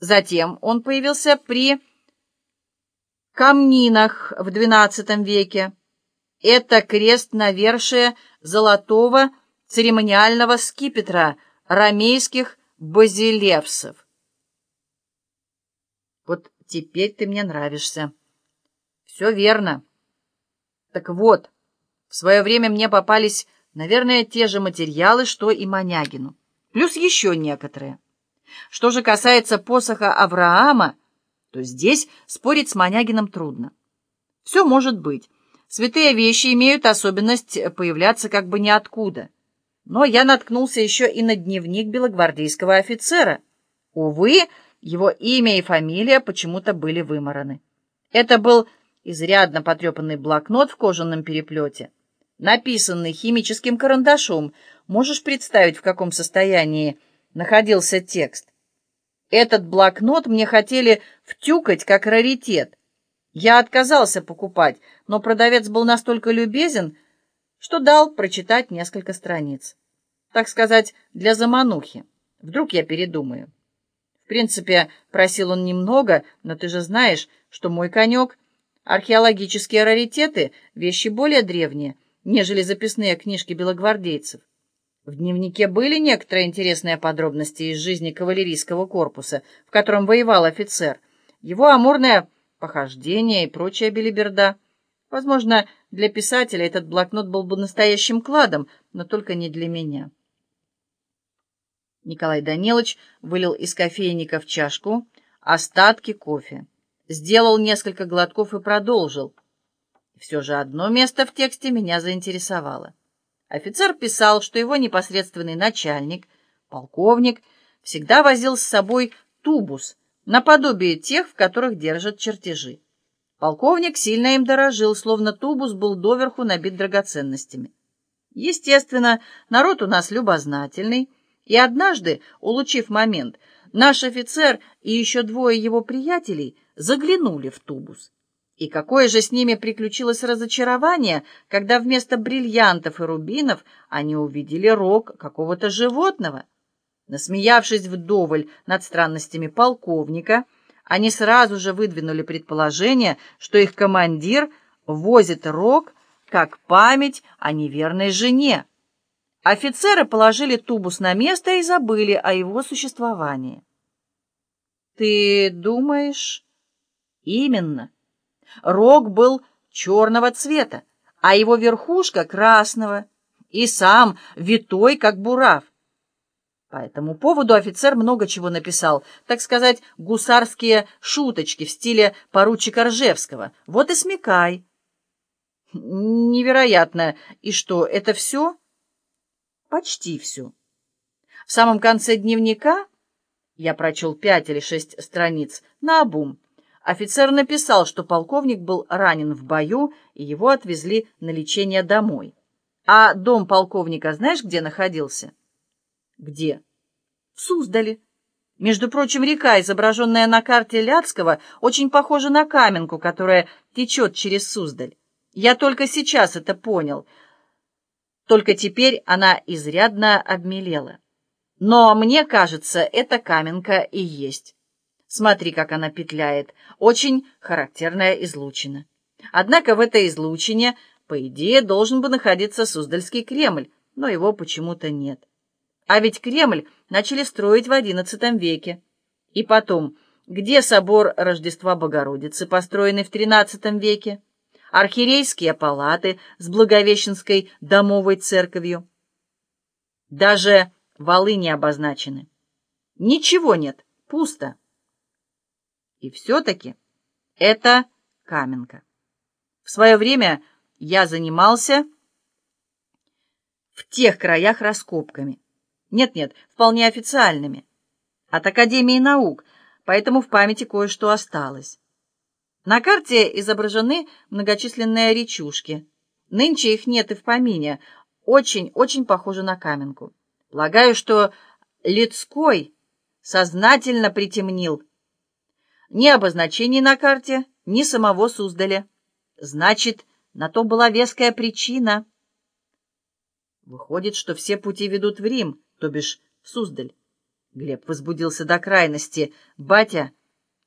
Затем он появился при камнинах в XII веке. Это крест навершие золотого церемониального скипетра ромейских базилевсов. Вот теперь ты мне нравишься. Все верно. Так вот, в свое время мне попались, наверное, те же материалы, что и Манягину. Плюс еще некоторые. Что же касается посоха Авраама, то здесь спорить с Манягиным трудно. Все может быть. Святые вещи имеют особенность появляться как бы ниоткуда. Но я наткнулся еще и на дневник белогвардейского офицера. Увы, его имя и фамилия почему-то были вымораны. Это был изрядно потрепанный блокнот в кожаном переплете, написанный химическим карандашом. Можешь представить, в каком состоянии находился текст? Этот блокнот мне хотели втюкать как раритет. Я отказался покупать, но продавец был настолько любезен, что дал прочитать несколько страниц. Так сказать, для заманухи. Вдруг я передумаю. В принципе, просил он немного, но ты же знаешь, что мой конек — археологические раритеты, вещи более древние, нежели записные книжки белогвардейцев. В дневнике были некоторые интересные подробности из жизни кавалерийского корпуса, в котором воевал офицер, его амурное похождение и прочая белиберда. Возможно, для писателя этот блокнот был бы настоящим кладом, но только не для меня. Николай Данилович вылил из кофейника в чашку остатки кофе, сделал несколько глотков и продолжил. Все же одно место в тексте меня заинтересовало. Офицер писал, что его непосредственный начальник, полковник, всегда возил с собой тубус, наподобие тех, в которых держат чертежи. Полковник сильно им дорожил, словно тубус был доверху набит драгоценностями. Естественно, народ у нас любознательный, и однажды, улучив момент, наш офицер и еще двое его приятелей заглянули в тубус. И какое же с ними приключилось разочарование, когда вместо бриллиантов и рубинов они увидели рог какого-то животного. Насмеявшись вдоволь над странностями полковника, они сразу же выдвинули предположение, что их командир возит рог как память о неверной жене. Офицеры положили тубус на место и забыли о его существовании. «Ты думаешь?» «Именно». Рог был черного цвета, а его верхушка красного, и сам витой, как бурав. По этому поводу офицер много чего написал, так сказать, гусарские шуточки в стиле поручика Ржевского. Вот и смекай. Невероятно. И что, это все? Почти все. В самом конце дневника я прочел пять или шесть страниц на обум. Офицер написал, что полковник был ранен в бою, и его отвезли на лечение домой. А дом полковника знаешь, где находился? Где? В Суздале. Между прочим, река, изображенная на карте Ляцкого, очень похожа на Каменку, которая течет через Суздаль. Я только сейчас это понял. Только теперь она изрядно обмелела. Но мне кажется, эта Каменка и есть. Смотри, как она петляет. Очень характерная излучина. Однако в этой излучине, по идее, должен бы находиться Суздальский Кремль, но его почему-то нет. А ведь Кремль начали строить в XI веке. И потом, где собор Рождества Богородицы, построенный в XIII веке? Архиерейские палаты с Благовещенской домовой церковью. Даже валы не обозначены. Ничего нет, пусто. И все-таки это Каменка. В свое время я занимался в тех краях раскопками. Нет-нет, вполне официальными. От Академии наук, поэтому в памяти кое-что осталось. На карте изображены многочисленные речушки. Нынче их нет и в помине. Очень-очень похоже на Каменку. Полагаю, что Лицкой сознательно притемнил ни обозначений на карте, ни самого Суздаля. Значит, на то была веская причина. Выходит, что все пути ведут в Рим, то бишь в Суздаль. Глеб возбудился до крайности. «Батя,